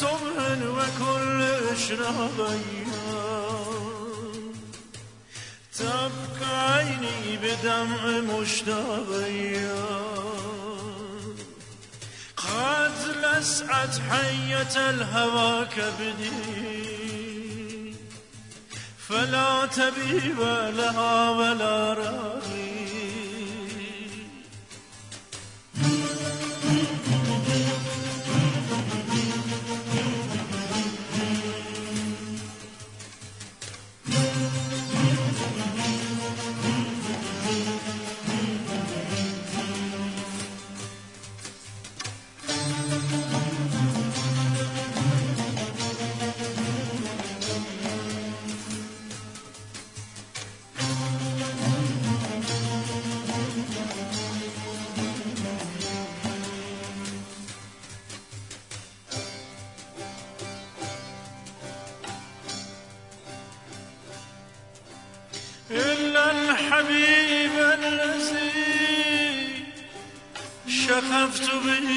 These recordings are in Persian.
صبح وكل إشراق تبقى عيني بدمع مشتاق قد لسعت حية الهوى كبدي فلا تبيب لها ولا راغي الحبيب الذي شخفت به.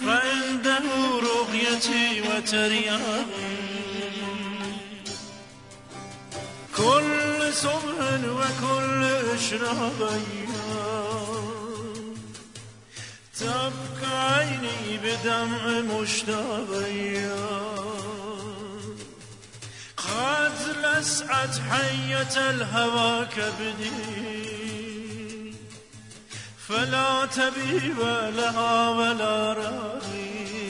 فعنده رؤيتي وترياقي كل صبح وكل إشراق تبقى عيني بدمع مشتاق قد لسعت حية الهوى كبدي فلا تبيب لها ولا راغي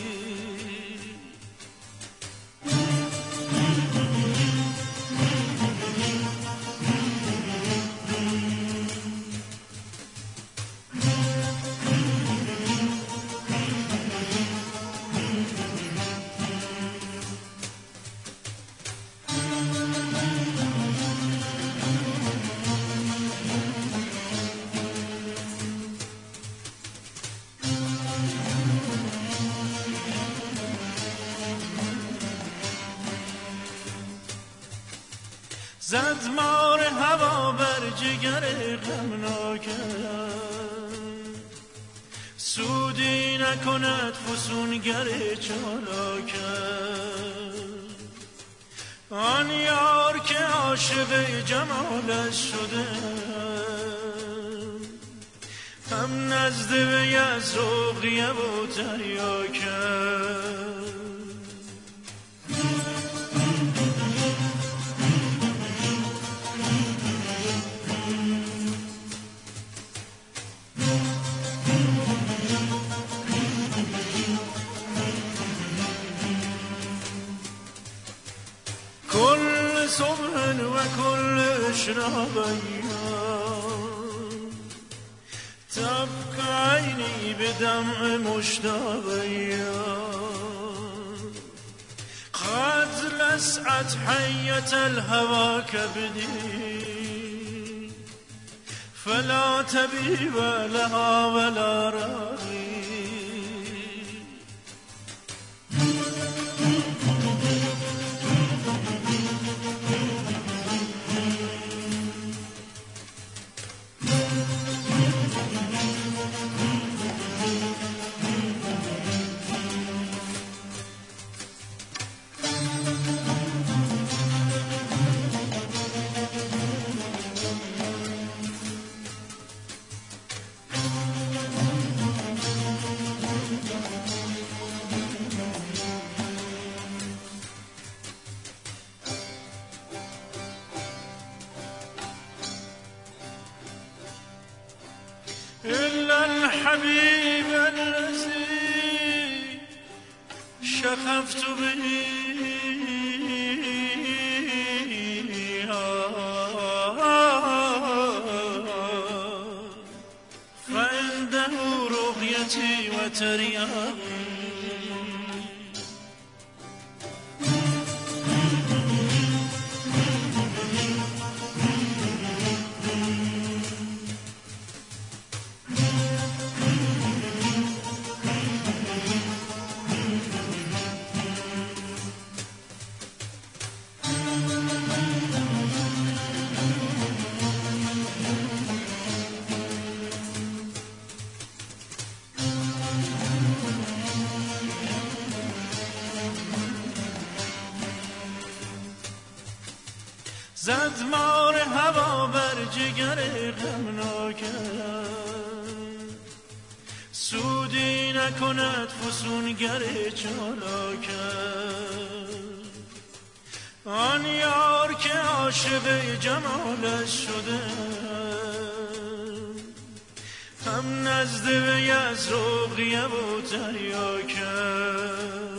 زد مار هوا بر جگر غمناکم سودی نکند فسونگر چالاکم آن یار که عاشق جمالش شده. هم نزد وی از رقیه و تریاکم وكل إشراق تبقى عيني بدمع مشتاق قد لسعت حية الهوى كبدي فلا تبيب لها ولا راغي الحبيب الذي شخفت به زد مار هوا بر جگر غمناکم سودی نکند فسونگر چالاکم آن یار که عاشق جمالش شده. هم نزد وی از رقیه و کرد